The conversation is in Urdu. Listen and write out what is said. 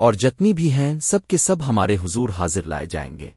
اور جتنی بھی ہیں سب کے سب ہمارے حضور حاضر لائے جائیں گے۔